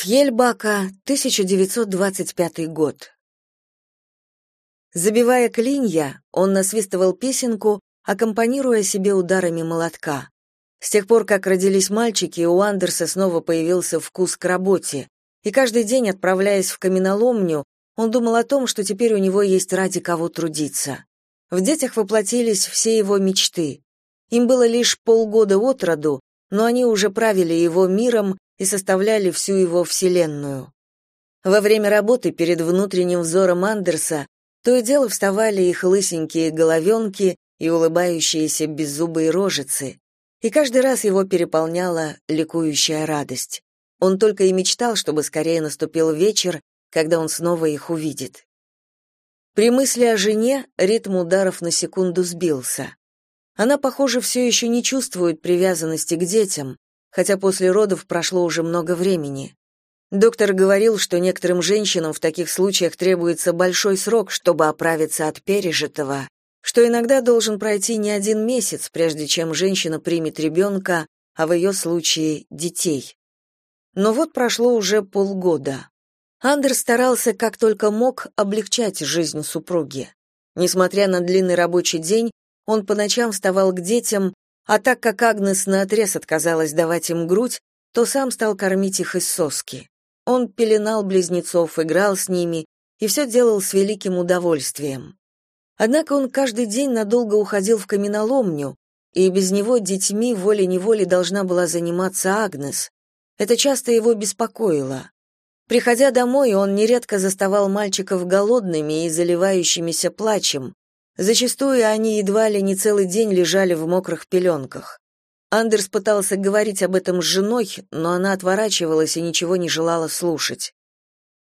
Фьельбака, 1925 год. Забивая клинья, он насвистывал песенку, аккомпанируя себе ударами молотка. С тех пор, как родились мальчики, у Андерса снова появился вкус к работе, и каждый день, отправляясь в каменоломню, он думал о том, что теперь у него есть ради кого трудиться. В детях воплотились все его мечты. Им было лишь полгода от роду, но они уже правили его миром и составляли всю его вселенную. Во время работы перед внутренним взором Андерса то и дело вставали их лысенькие головенки и улыбающиеся беззубые рожицы, и каждый раз его переполняла ликующая радость. Он только и мечтал, чтобы скорее наступил вечер, когда он снова их увидит. При мысли о жене ритм ударов на секунду сбился. Она, похоже, все еще не чувствует привязанности к детям, хотя после родов прошло уже много времени. Доктор говорил, что некоторым женщинам в таких случаях требуется большой срок, чтобы оправиться от пережитого, что иногда должен пройти не один месяц, прежде чем женщина примет ребенка, а в ее случае детей. Но вот прошло уже полгода. Андер старался как только мог облегчать жизнь супруги. Несмотря на длинный рабочий день, он по ночам вставал к детям, а так как Агнес наотрез отказалась давать им грудь, то сам стал кормить их из соски. Он пеленал близнецов, играл с ними и все делал с великим удовольствием. Однако он каждый день надолго уходил в каменоломню, и без него детьми волей-неволей должна была заниматься Агнес. Это часто его беспокоило. Приходя домой, он нередко заставал мальчиков голодными и заливающимися плачем, Зачастую они едва ли не целый день лежали в мокрых пеленках. Андерс пытался говорить об этом с женой, но она отворачивалась и ничего не желала слушать.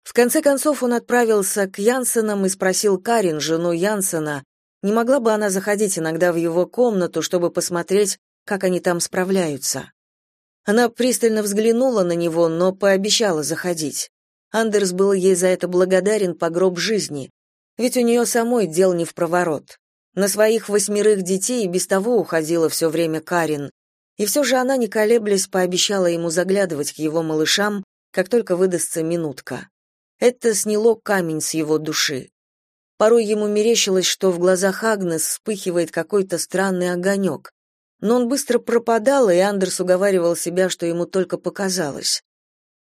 В конце концов он отправился к Янсенам и спросил Карин, жену Янсена, не могла бы она заходить иногда в его комнату, чтобы посмотреть, как они там справляются. Она пристально взглянула на него, но пообещала заходить. Андерс был ей за это благодарен по гроб жизни, ведь у нее самой дел не в проворот. На своих восьмерых детей и без того уходила все время Карин, и все же она, не колеблясь, пообещала ему заглядывать к его малышам, как только выдастся минутка. Это сняло камень с его души. Порой ему мерещилось, что в глазах Агнес вспыхивает какой-то странный огонек. Но он быстро пропадал, и Андерс уговаривал себя, что ему только показалось.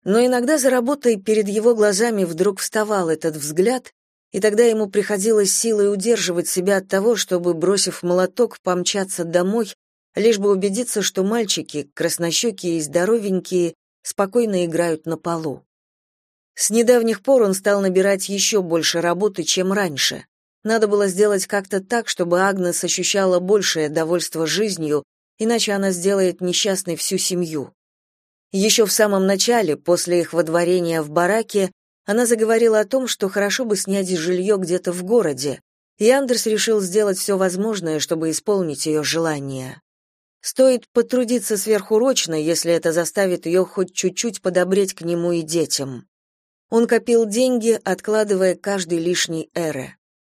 Но иногда за работой перед его глазами вдруг вставал этот взгляд, и тогда ему приходилось силой удерживать себя от того, чтобы, бросив молоток, помчаться домой, лишь бы убедиться, что мальчики, краснощекие и здоровенькие, спокойно играют на полу. С недавних пор он стал набирать еще больше работы, чем раньше. Надо было сделать как-то так, чтобы Агнес ощущала большее довольство жизнью, иначе она сделает несчастной всю семью. Еще в самом начале, после их водворения в бараке, она заговорила о том, что хорошо бы снять жилье где-то в городе, и Андерс решил сделать все возможное, чтобы исполнить ее желание. Стоит потрудиться сверхурочно, если это заставит ее хоть чуть-чуть подобреть к нему и детям. Он копил деньги, откладывая каждый лишний эре.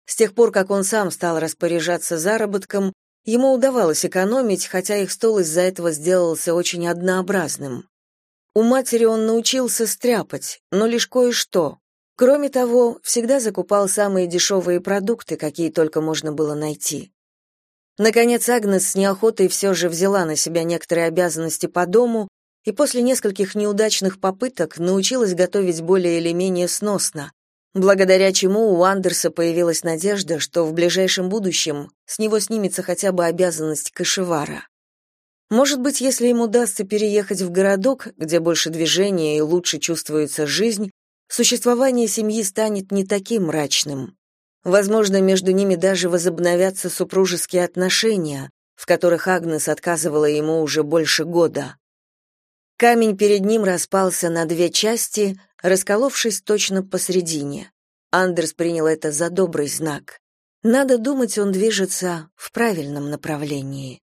С тех пор, как он сам стал распоряжаться заработком, ему удавалось экономить, хотя их стол из-за этого сделался очень однообразным. У матери он научился стряпать, но лишь кое-что. Кроме того, всегда закупал самые дешевые продукты, какие только можно было найти. Наконец Агнес с неохотой все же взяла на себя некоторые обязанности по дому и после нескольких неудачных попыток научилась готовить более или менее сносно, благодаря чему у Андерса появилась надежда, что в ближайшем будущем с него снимется хотя бы обязанность кошевара. Может быть, если им удастся переехать в городок, где больше движения и лучше чувствуется жизнь, существование семьи станет не таким мрачным. Возможно, между ними даже возобновятся супружеские отношения, в которых Агнес отказывала ему уже больше года. Камень перед ним распался на две части, расколовшись точно посредине. Андерс принял это за добрый знак. Надо думать, он движется в правильном направлении.